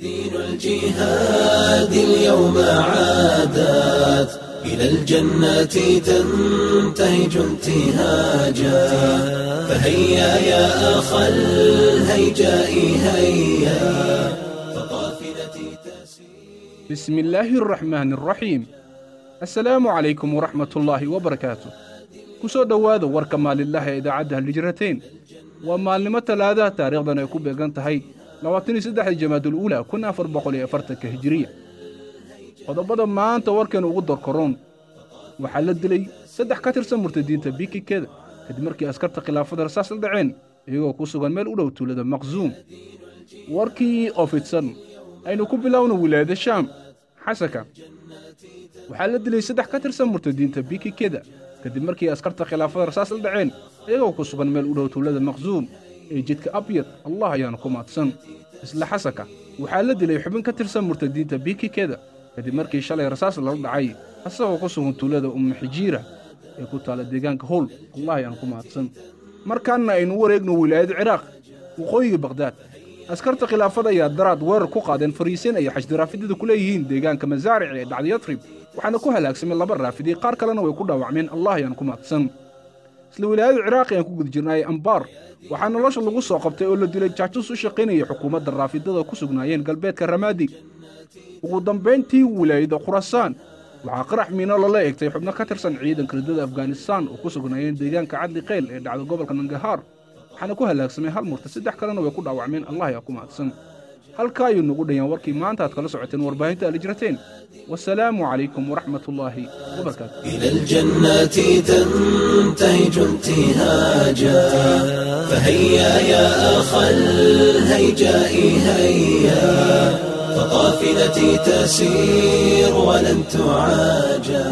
دين الجهاد اليوم عادت. إلى الجنة تنتهج انتهاجا. فهيا يا أخ الهيجاء هيا. فقافلتي تسير. بسم الله الرحمن الرحيم. السلام عليكم ورحمة الله وبركاته. كسو دوادا وركما لله إذا عدها الهجرتين وما لما تلاذا تاريخ دانا يكون بيغان تهي labaatan iyo saddexda jamaadul uula kun afar boqol iyo afartanka hijiriya. Qodobada maanta warkeenu ugu dorkoroon waxaa la dilay saddex ka tirsan murtadiinta bikikeda kadib markii askarta khilaafada rasaas la dhaceen iyagoo ku sugan meel u dhow tuulada maqsuum warkii oo fidsan aynu ku bilowna wilaayada shaam xasanka waxaa la dilay saddex ka tirsan murtadiinta bikikeda kadib markii askarta khilaafada rasaas la dhaceen iyagoo ku sugan meel u dhow tuulada maqsuum ee jidka abyad allah ayaana ku maadsan. Isla xasanka waxaa la dilay xubin ka tirsan murtadiinta bikikeda kadib markii shalay rasaas lala dhacay asagoo ku sugan tuulada ummu xijiira ee ku taala deegaanka howl allah ayaana ku maadsan. Markaana aynu wareegno wilaayada ciraaq waqooyiga bakdaad askarta khilaafada ayaa daraad weerar ku qaadeen fariisin ay xashdi ku leeyihiin deegaanka masaaric ee dhacda yatrib waxaana ku halaagsamay laba raafidi qaar kalena way ku dhaawacmeen allah ayaan ku maadsan. Isla wilaayada ciraaq ayaan ku guda jirnaayay ambaar waxaa nolosha lagu soo qabtay oo la dilay jaajuus u shaqaynaya xukuumadda raafidada ku sugnaayeen galbeedka ramaadi ugu dambayntii wilaayada khurasaan. Waxaa qarax miino lala eegtay xubno ka tirsan ciidanka ridada afghanistan oo ku sugnaayeen deegaanka cadli keyl ee dhacda gobolka nangahaar waxaana ku halaagsamay hal murta. Saddex kalena way ku dhaawacmeen. Allah ayaa ku mahadsan halka ayuu nagu dhayan warkii maanta aad kala socoteen warbaahinta aad jirateen wasalaamu calaykum waraxmat ullaahi wabarakaatu ila aljannati tantahiju intihaaja fahaya ya akha alhayjaa'i haya فقافلتي تسير ولن تعاجى